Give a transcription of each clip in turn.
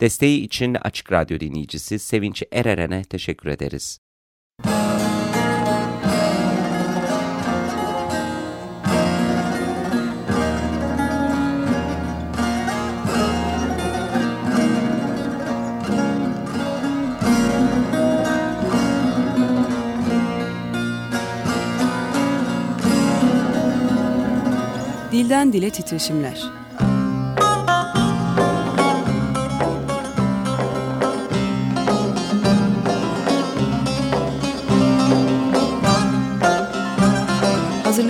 Desteği için Açık Radyo dinleyicisi Sevinç Ereren'e teşekkür ederiz. Dilden Dile Titreşimler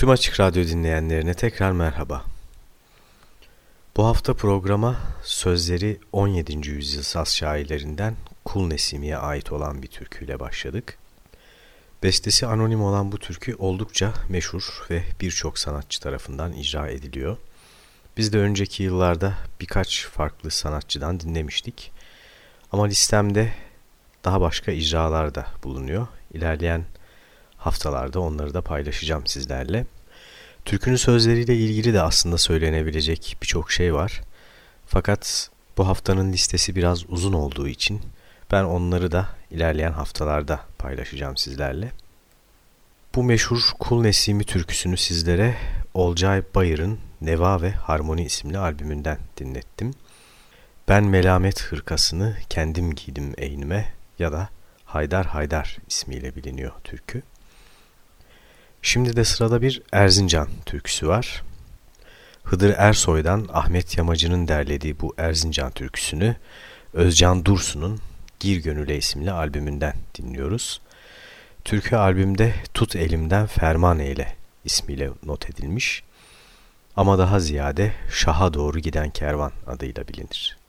Tüm Açık Radyo dinleyenlerine tekrar merhaba. Bu hafta programa sözleri 17. yüzyıl saz şairlerinden Kul Nesimi'ye ait olan bir türküyle başladık. Bestesi anonim olan bu türkü oldukça meşhur ve birçok sanatçı tarafından icra ediliyor. Biz de önceki yıllarda birkaç farklı sanatçıdan dinlemiştik. Ama listemde daha başka icralar da bulunuyor. İlerleyen haftalarda onları da paylaşacağım sizlerle. Türkünün sözleriyle ilgili de aslında söylenebilecek birçok şey var. Fakat bu haftanın listesi biraz uzun olduğu için ben onları da ilerleyen haftalarda paylaşacağım sizlerle. Bu meşhur Kul Nesimi türküsünü sizlere Olcay Bayır'ın Neva ve Harmoni isimli albümünden dinlettim. Ben Melamet Hırkasını kendim giydim eynime ya da Haydar Haydar ismiyle biliniyor türkü. Şimdi de sırada bir Erzincan türküsü var. Hıdır Ersoy'dan Ahmet Yamacı'nın derlediği bu Erzincan türküsünü Özcan Dursun'un Gir Gönüle isimli albümünden dinliyoruz. Türkü albümde Tut Elimden Ferman Eyle ismiyle not edilmiş ama daha ziyade Şah'a doğru giden kervan adıyla bilinir.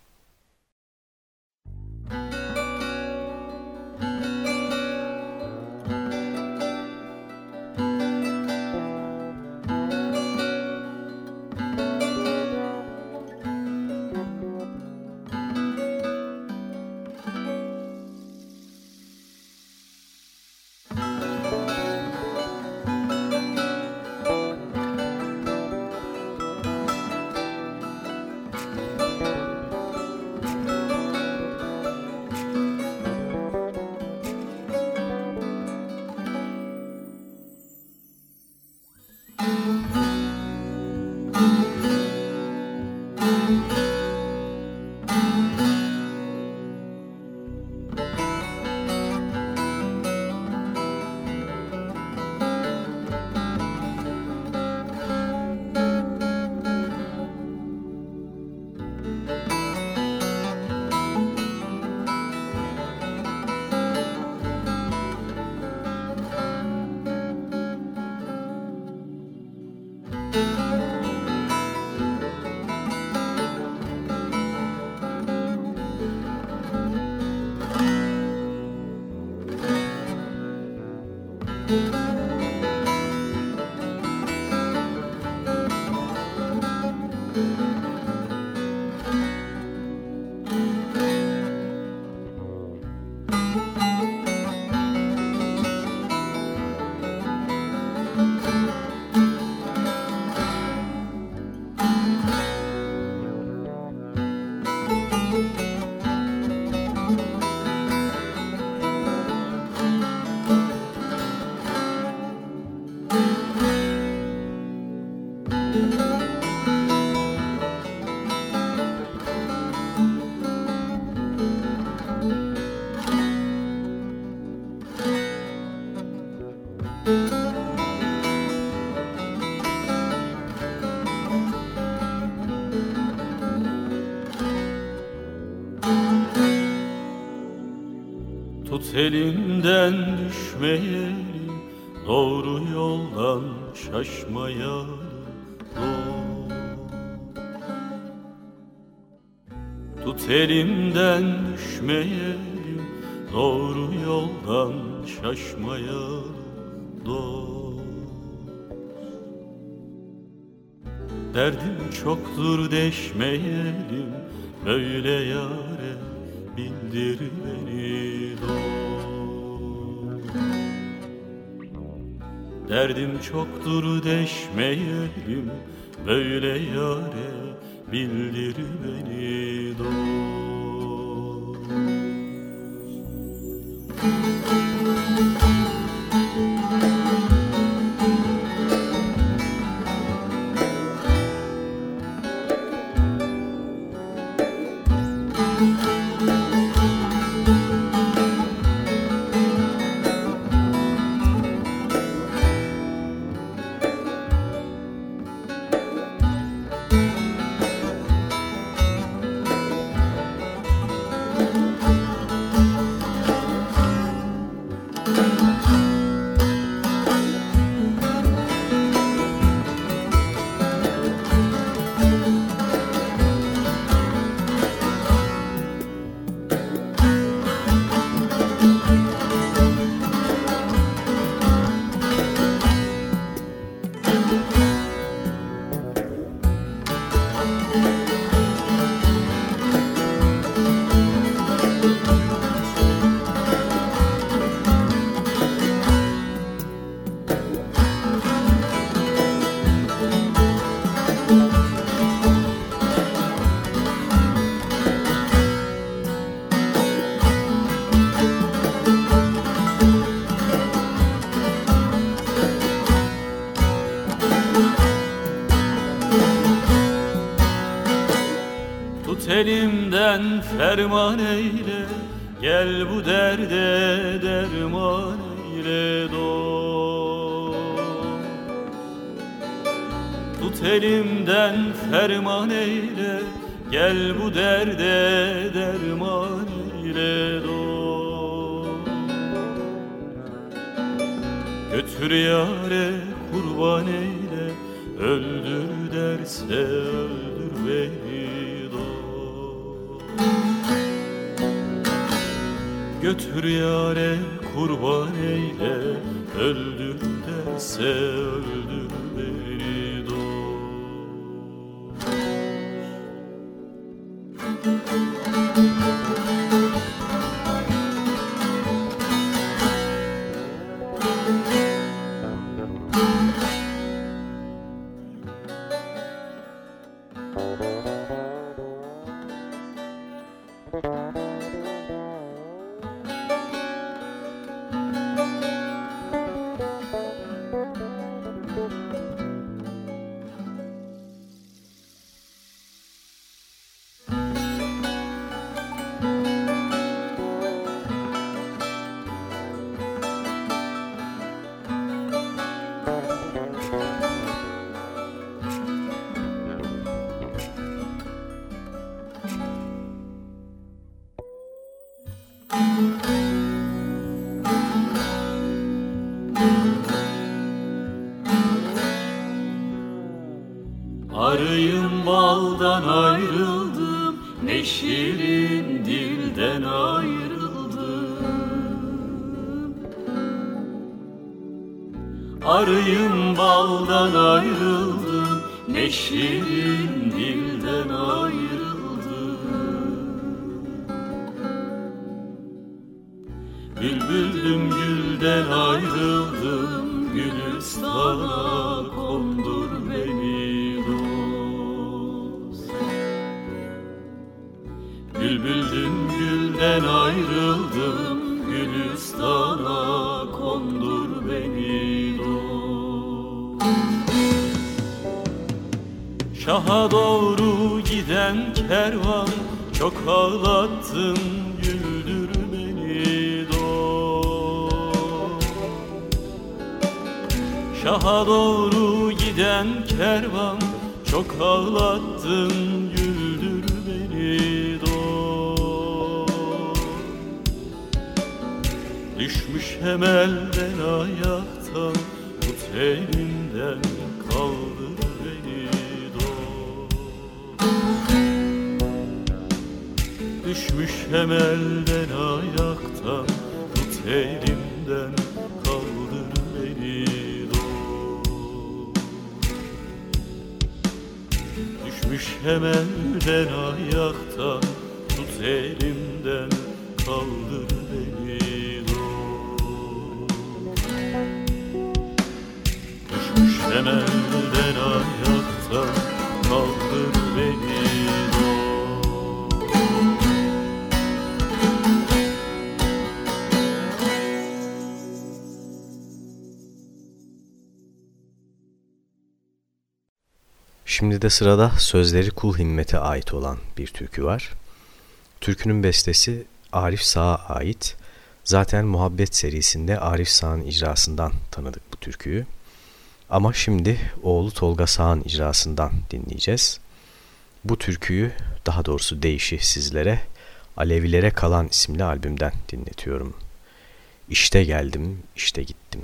Tut elimden düşmeyelim Doğru yoldan şaşmayalım Tut elimden düşmeyelim Doğru yoldan şaşmayalım dost Derdim çoktur deşmeyelim Böyle yare bildir beni dost Derdim çoktur deşmeyelim Böyle yare bildir beni dost Gel bu derde Götür yare kurban eyle Öldür derse öldür Bülbüldüm gülden ayrıldım Gülistana kondur beni dost Şaha doğru giden kervan Çok ağlattın güldür beni dost Şaha doğru giden kervan Çok ağlattın Düşmüş emelden ayaktan Tut elinden kaldır beni dost Düşmüş emelden ayaktan Tut elimden kaldır beni dost Düşmüş emelden ayaktan Tut elimden Düşmüş emelden ayaktan kaldır beni Şimdi de sırada sözleri Kul Himmet'e ait olan bir türkü var. Türkünün bestesi Arif Sağ'a ait. Zaten Muhabbet serisinde Arif Sağ'ın icrasından tanıdık bu türküyü. Ama şimdi oğlu Tolga Sağ'ın icrasından dinleyeceğiz. Bu türküyü daha doğrusu değişi sizlere Alevilere Kalan isimli albümden dinletiyorum. İşte geldim, işte gittim.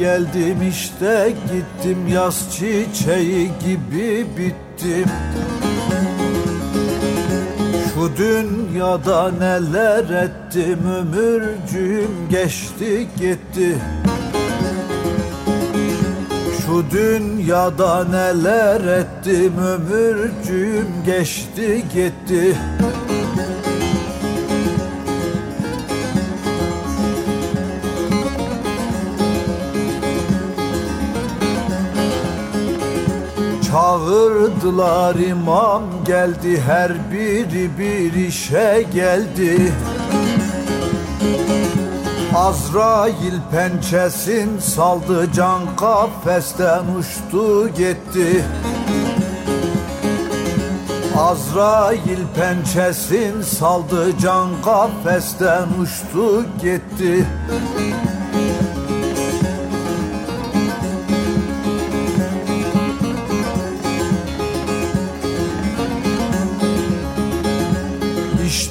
Geldim işte gittim yaz çiçeği gibi bittim. Şu dünyada neler ettim ömürcüğüm geçti gitti. Şu dünyada neler ettim ömürcüğüm geçti gitti Çağırdılar imam geldi her biri bir işe geldi. Azrail pençesin saldı can kafesten uçtu gitti. Azrail pençesin saldı can kafesten uçtu gitti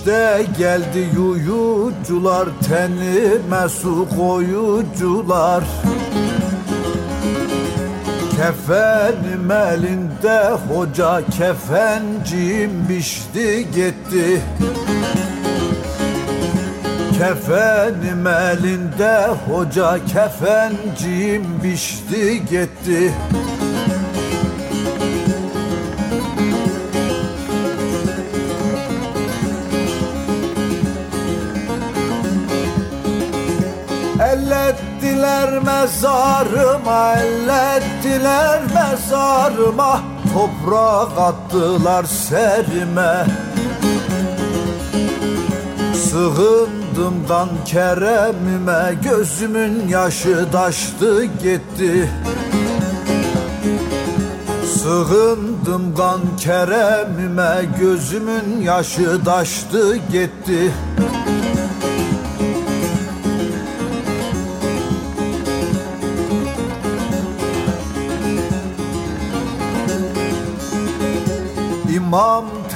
İşte geldi yuyucular tenime su koyucular. Kefenim elinde hoca kefencim biçti gitti. Kefenim elinde hoca kefencim biçti gitti Ellettiler mezarıma, ellettiler mezarıma. Toprak attılar serime. Sığındım kan keremime Gözümün yaşı taştı gitti. Sığındım kan keremime Gözümün yaşı taştı gitti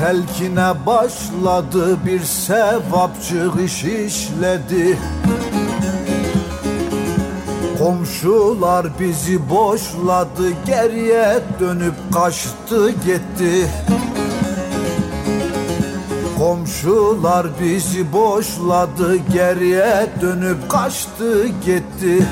telkine başladı bir sevapçı iş işledi. Komşular bizi boşladı geriye dönüp kaçtı gitti. Komşular bizi boşladı geriye dönüp kaçtı gitti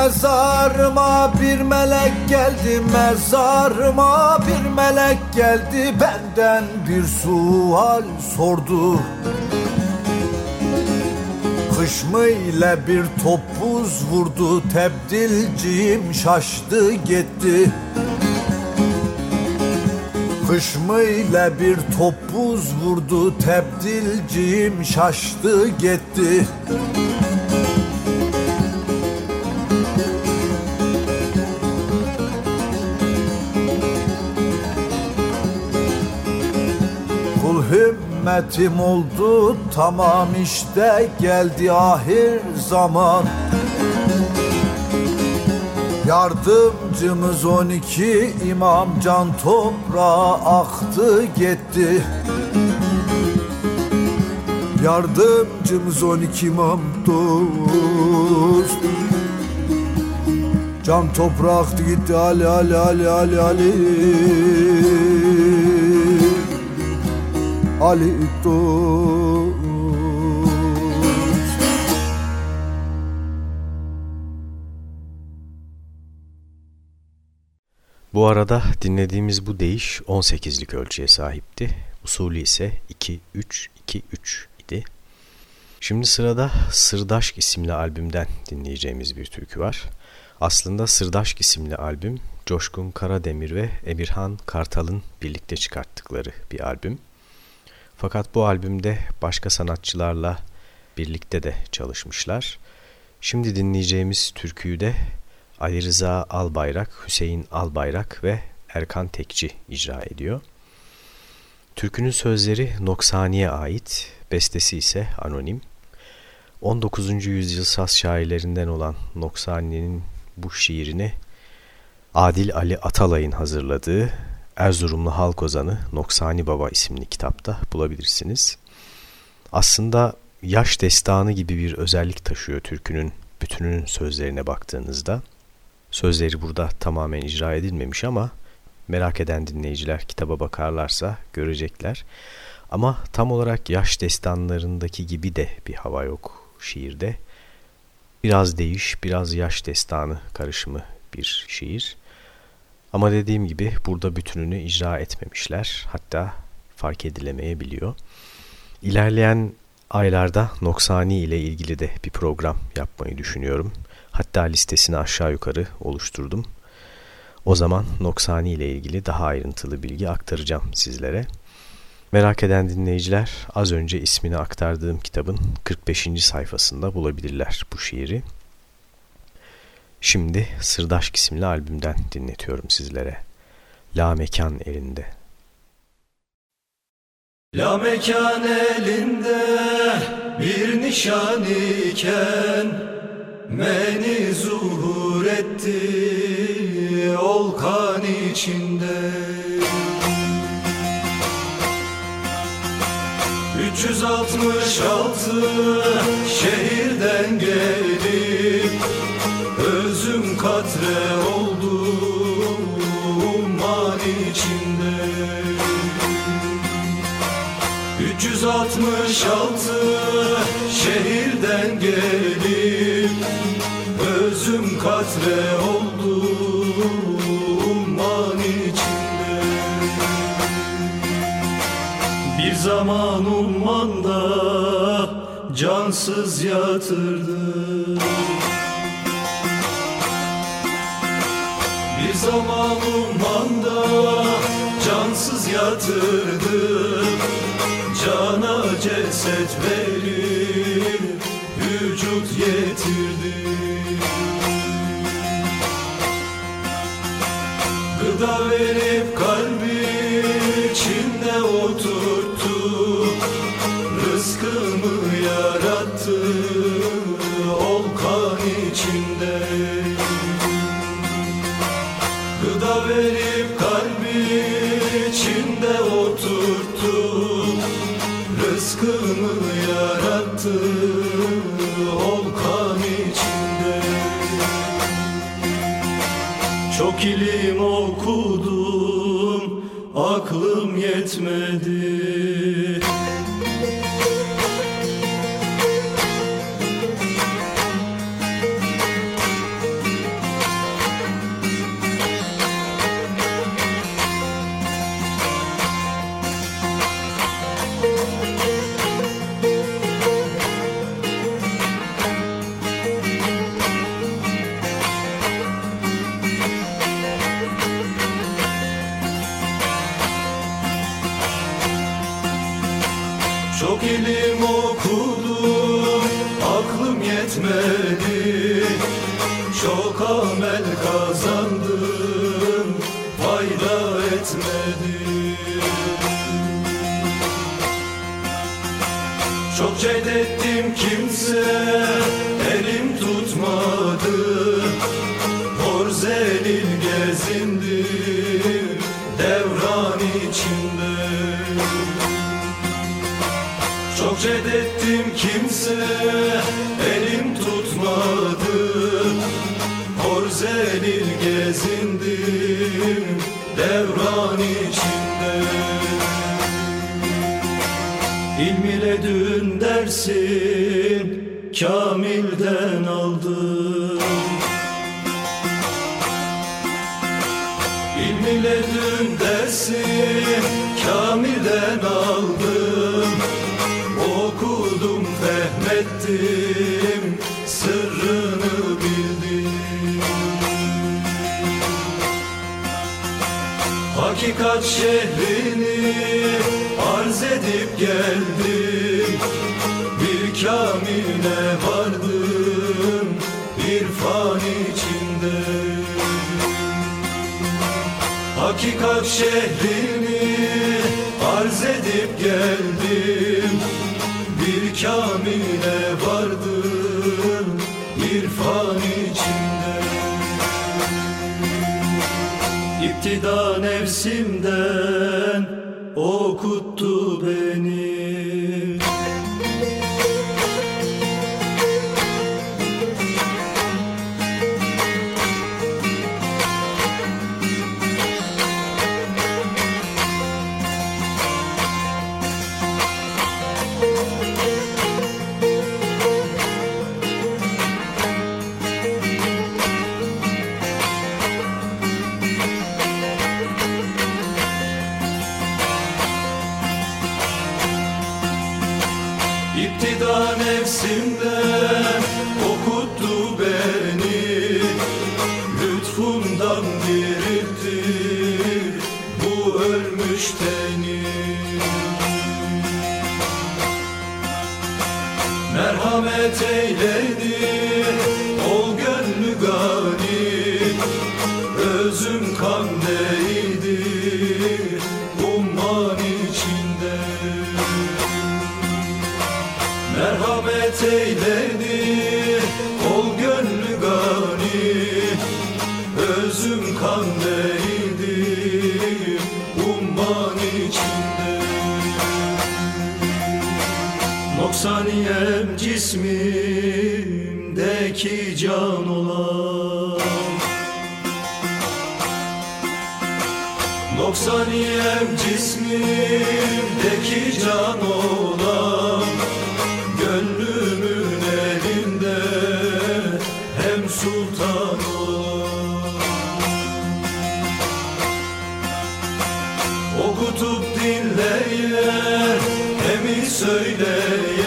Mezarıma bir melek geldi Mezarıma bir melek geldi. Benden bir sual sordu. Kış mı ile bir topuz vurdu? Tebdilciğim şaştı gitti. Kış mı ile bir topuz vurdu? Tebdilciğim şaştı gitti hümmetim oldu tamam işte geldi ahir zaman. Yardımcımız 12 imam can toprağa aktı gitti. Yardımcımız 12 imam dost. Can toprağa aktı gitti Ali Ali Ali Ali Ali Ali Bu arada dinlediğimiz bu değiş 18'lik ölçüye sahipti. Usulü ise 2-3-2-3 idi. Şimdi sırada Sırdaşk isimli albümden dinleyeceğimiz bir türkü var. Aslında Sırdaşk isimli albüm Coşkun Karademir ve Emirhan Kartal'ın birlikte çıkarttıkları bir albüm. Fakat bu albümde başka sanatçılarla birlikte de çalışmışlar. Şimdi dinleyeceğimiz türküyü de Ali Rıza Albayrak, Hüseyin Albayrak ve Erkan Tekçi icra ediyor. Türkünün sözleri Noksani'ye ait, bestesi ise anonim. 19. yüzyıl Saz şairlerinden olan Noksani'nin bu şiirini Adil Ali Atalay'ın hazırladığı Erzurumlu Halk Ozanı Noksani Baba isimli kitapta bulabilirsiniz. Aslında yaş destanı gibi bir özellik taşıyor türkünün bütününün sözlerine baktığınızda. Sözleri burada tamamen icra edilmemiş ama merak eden dinleyiciler kitaba bakarlarsa görecekler. Ama tam olarak yaş destanlarındaki gibi de bir hava yok şiirde. Biraz değiş, biraz yaş destanı karışımı bir şiir. Ama dediğim gibi burada bütününü icra etmemişler. Hatta fark edilemeyebiliyor. İlerleyen aylarda Noksani ile ilgili de bir program yapmayı düşünüyorum. Hatta listesini aşağı yukarı oluşturdum. O zaman Noksani ile ilgili daha ayrıntılı bilgi aktaracağım sizlere. Merak eden dinleyiciler az önce ismini aktardığım kitabın 45. sayfasında bulabilirler bu şiiri. Şimdi Sırdaşk isimli albümden dinletiyorum sizlere. La Mekan elinde. La mekan elinde bir nişan iken Meni zuhur etti olkan içinde 366 şehirden gelip katre oldu umman içinde 366 şehirden gelip Özüm katre oldu umman içinde. Bir zaman ummanda cansız yatırdı Bir zaman ummanda cansız yatırdı. Cana ceset verip vücut getirdi Gıda verip kalbi içinde oturttu. Rızkımı yarattı olkan içinde Çok ilim okudum aklım yetmedi Çok ilim okudum, aklım yetmedi. Çok amel kazandım, fayda etmedi. Çok cedettim kimse kimse elim tutmadı. Hor zelil gezindim devran içinde. İlm ile dün dersim kamilden aldım Hakikat şehrini arz edip geldim Bir kamile vardım, irfan içinde. Hakikat şehrini arz edip geldim. Bir kamile vardım irfan içinde İptida nefsimden okuttu beni dinleyen hemi söyleyen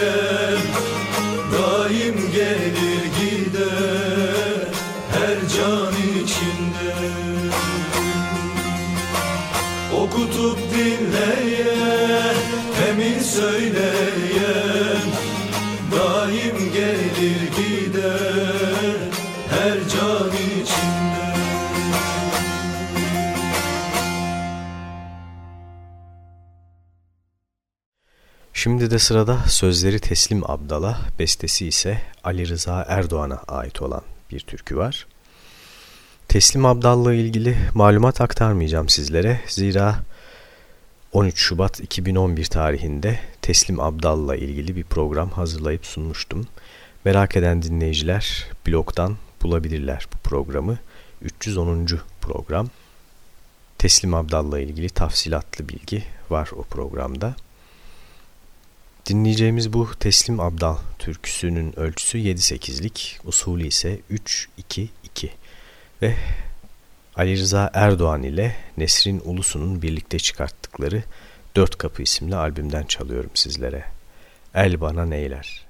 Şimdi de sırada sözleri Teslim Abdal'a, bestesi ise Ali Rıza Erdoğan'a ait olan bir türkü var. Teslim Abdal'la ilgili malumat aktarmayacağım sizlere. Zira 13 Şubat 2011 tarihinde Teslim Abdal'la ilgili bir program hazırlayıp sunmuştum. Merak eden dinleyiciler blogdan bulabilirler bu programı. 310. program. Teslim Abdal'la ilgili tafsilatlı bilgi var o programda. Dinleyeceğimiz bu Teslim Abdal türküsünün ölçüsü 7-8'lik, usulü ise 3-2-2 ve Ali Rıza Erdoğan ile Nesrin Ulusu'nun birlikte çıkarttıkları Dört Kapı isimli albümden çalıyorum sizlere. El bana neyler.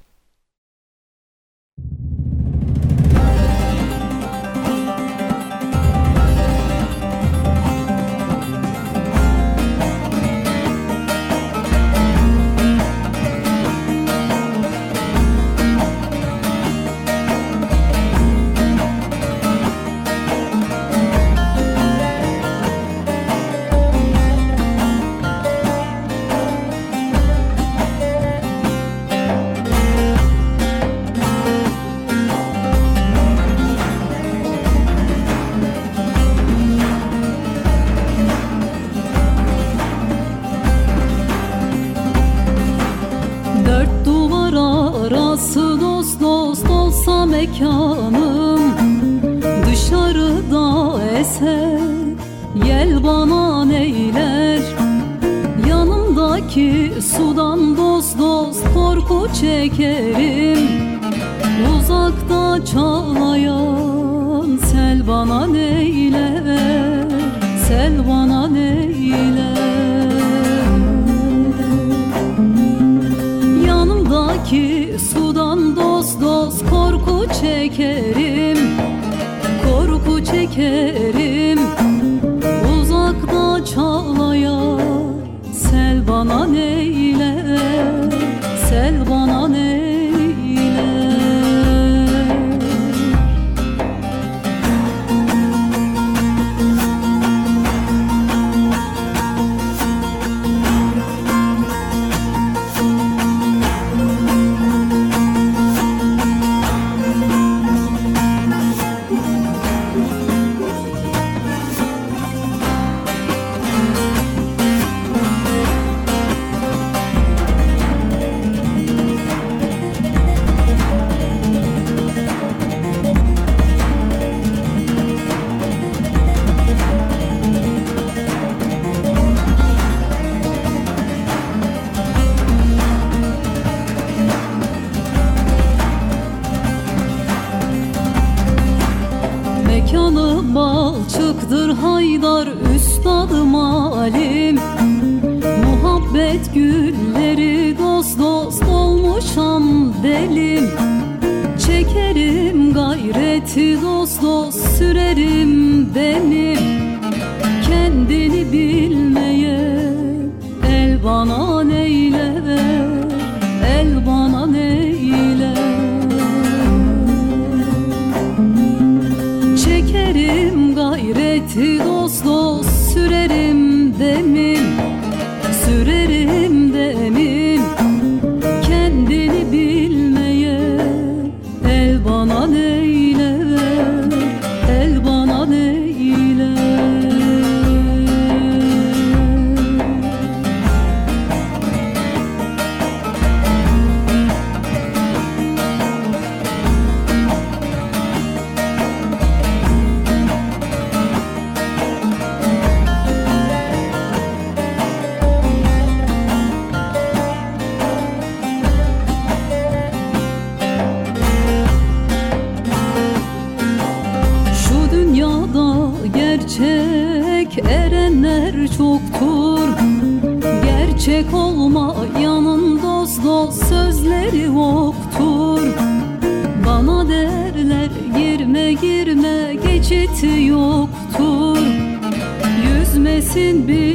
sensin bir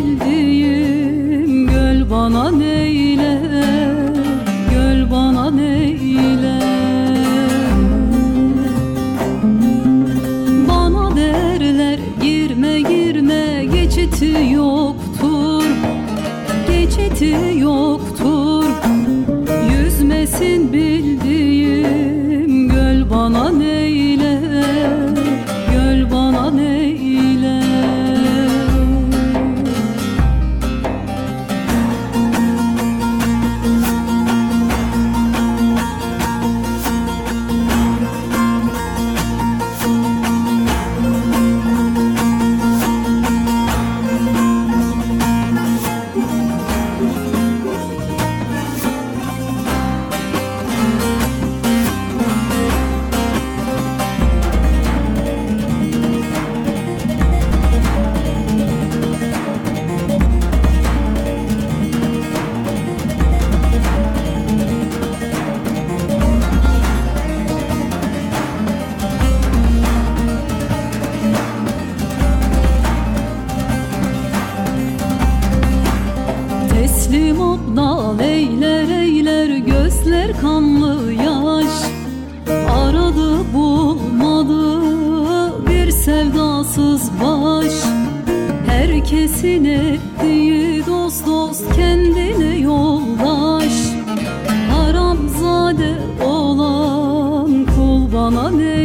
Olan kul bana neyle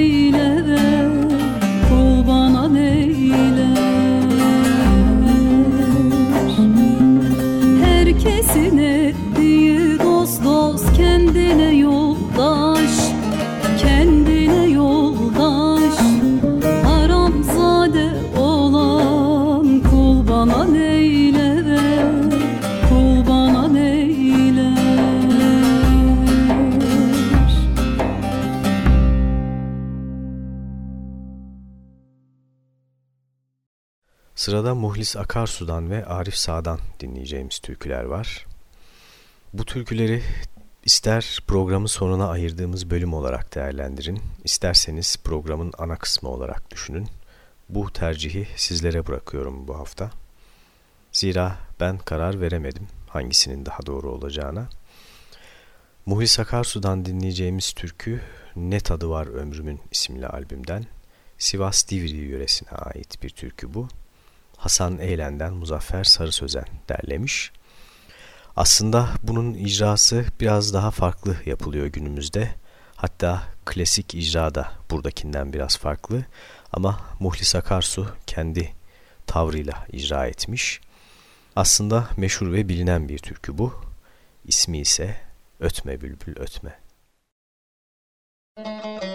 Sırada Muhlis Akarsu'dan ve Arif Sağ'dan dinleyeceğimiz türküler var. Bu türküleri ister programın sonuna ayırdığımız bölüm olarak değerlendirin, isterseniz programın ana kısmı olarak düşünün. Bu tercihi sizlere bırakıyorum bu hafta. Zira ben karar veremedim hangisinin daha doğru olacağına. Muhlis Akarsu'dan dinleyeceğimiz türkü Ne Tadı Var Ömrümün isimli albümden Sivas Divri yöresine ait bir türkü bu. Hasan Eğlen'den Muzaffer Sarı Sözen derlemiş. Aslında bunun icrası biraz daha farklı yapılıyor günümüzde. Hatta klasik icra da buradakinden biraz farklı. Ama Muhlis Akarsu kendi tavrıyla icra etmiş. Aslında meşhur ve bilinen bir türkü bu. İsmi ise Ötme Bülbül Ötme. Müzik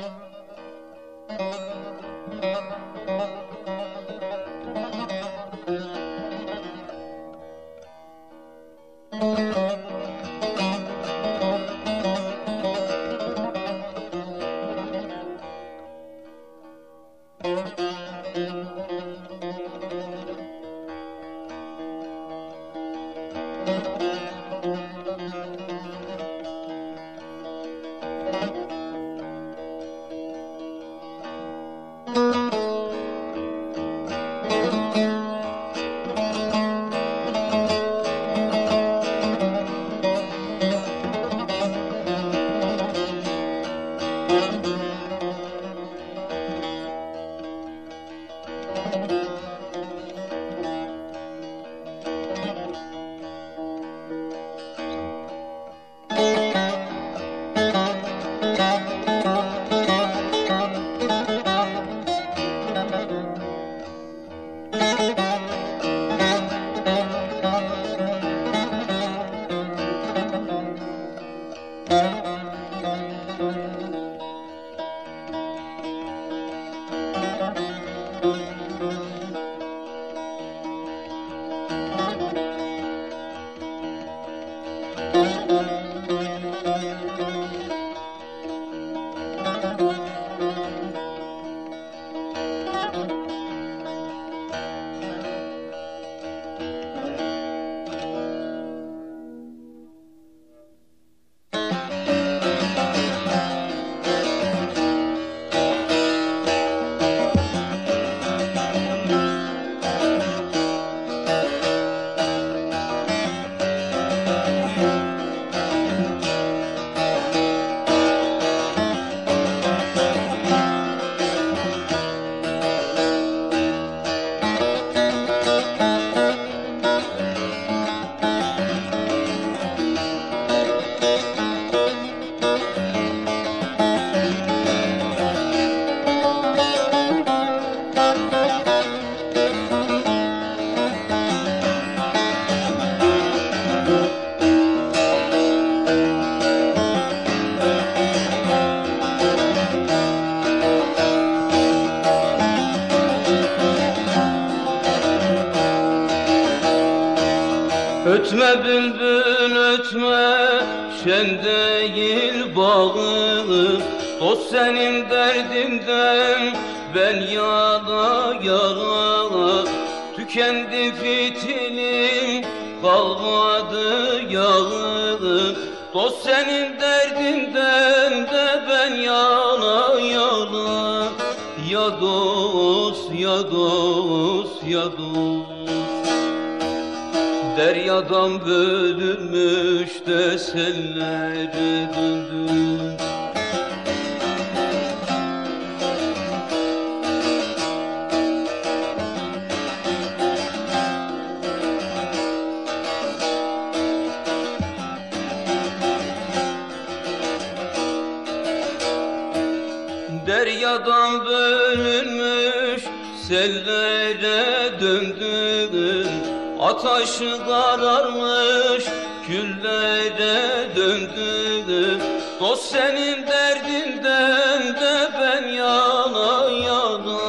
Ataşı kararmış küllere döndüm Dost senin derdinden de ben yana yana.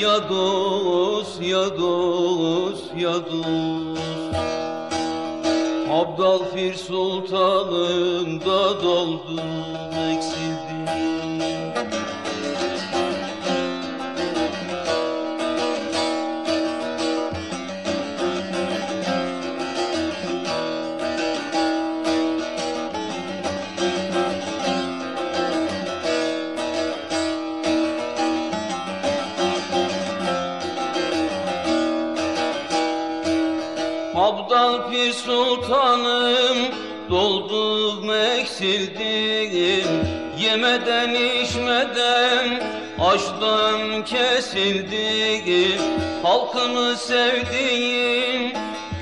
Ya dost ya dost ya dost. Abdal Fir Sultan'ın da doldum içmeden açtan kesildim Halkını sevdiğim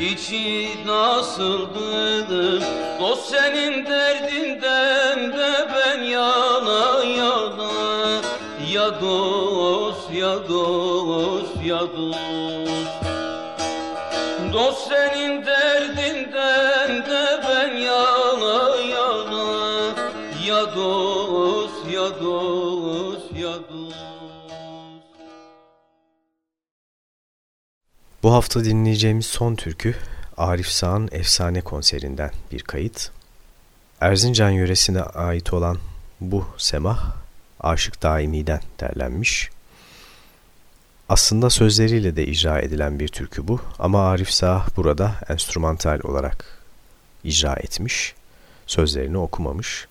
içi nasıldı Dost senin derdinden de ben yana yana. Ya dost ya dost ya dost. Dost senin derdinden Bu hafta dinleyeceğimiz son türkü Arif Sağ'ın efsane konserinden bir kayıt. Erzincan yöresine ait olan bu semah Aşık Daimi'den derlenmiş. Aslında sözleriyle de icra edilen bir türkü bu ama Arif Sağ burada enstrümantal olarak icra etmiş. Sözlerini okumamış.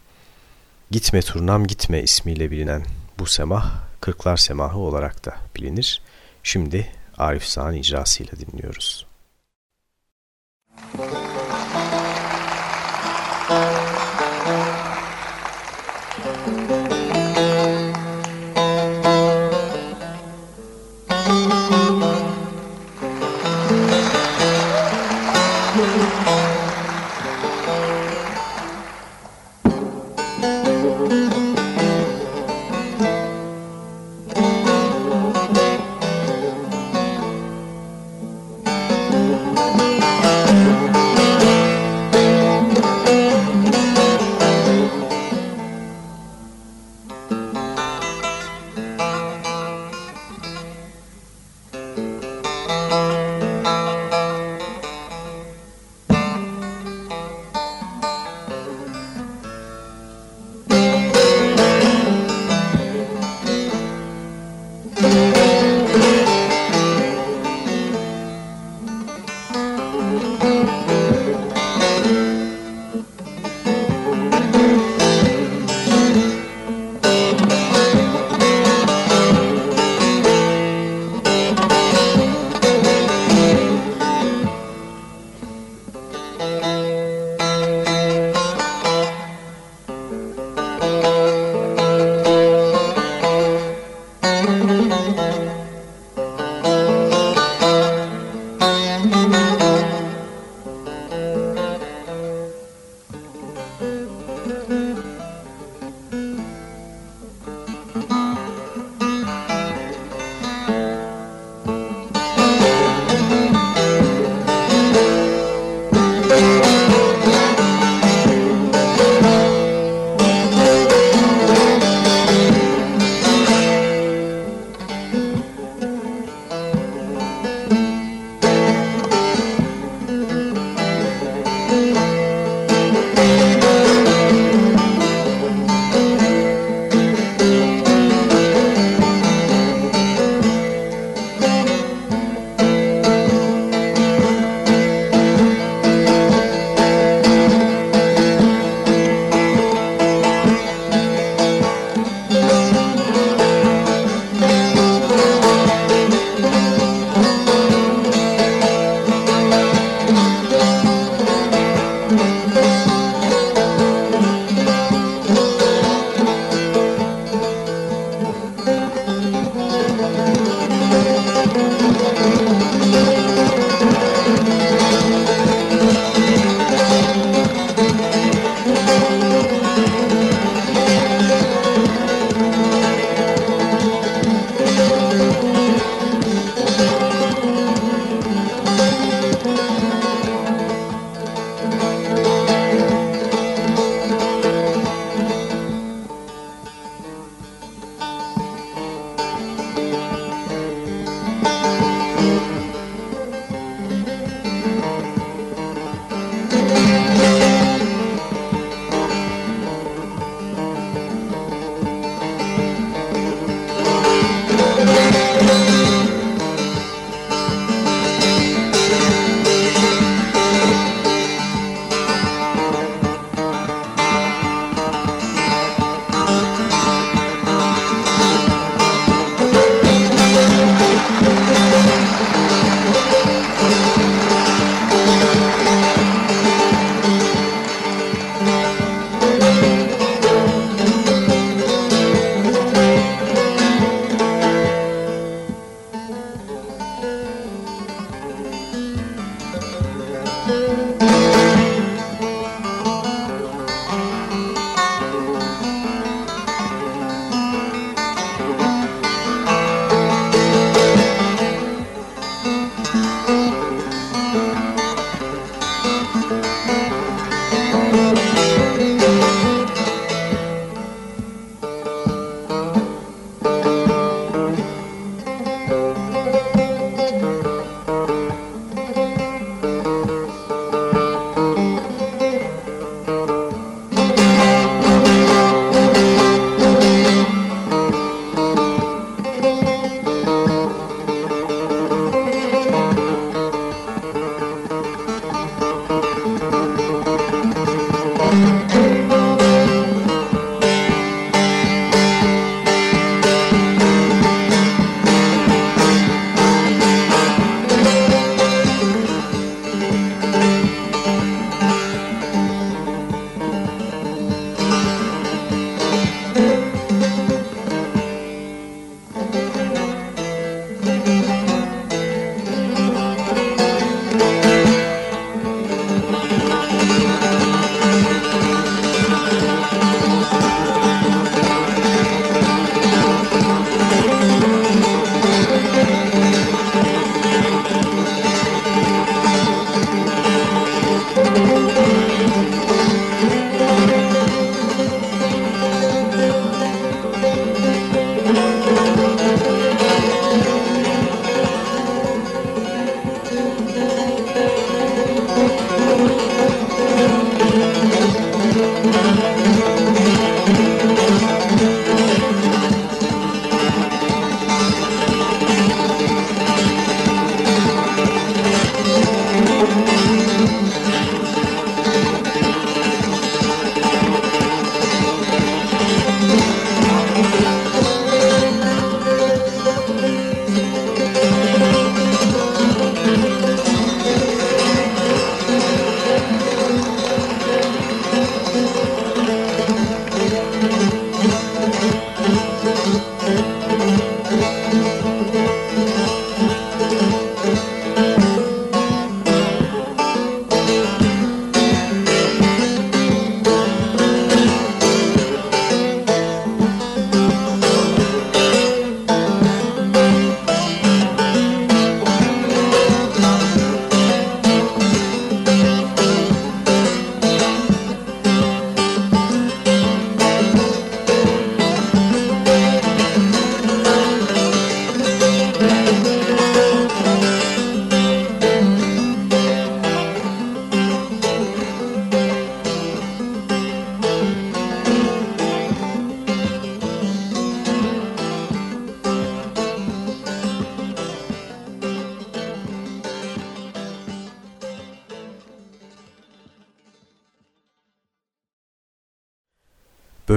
Gitme Turnam Gitme ismiyle bilinen bu semah Kırklar Semahı olarak da bilinir. Şimdi Arif Sağ'ın icrasıyla dinliyoruz. Müzik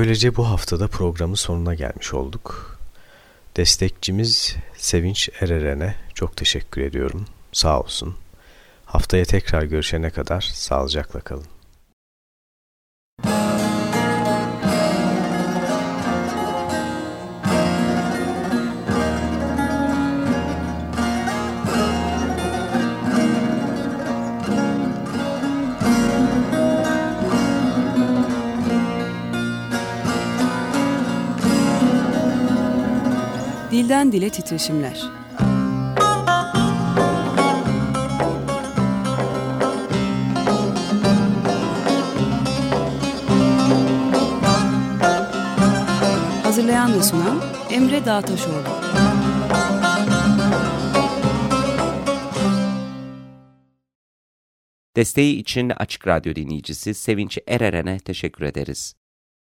Böylece bu haftada programın sonuna gelmiş olduk. Destekçimiz Sevinç Ereren'e çok teşekkür ediyorum. Sağ olsun. Haftaya tekrar görüşene kadar sağlıcakla kalın. Dilden Dile Titreşimler Hazırlayan ve sunan Emre Dağtaşoğlu. Desteği için Açık Radyo dinleyicisi Sevinç Ereren'e teşekkür ederiz.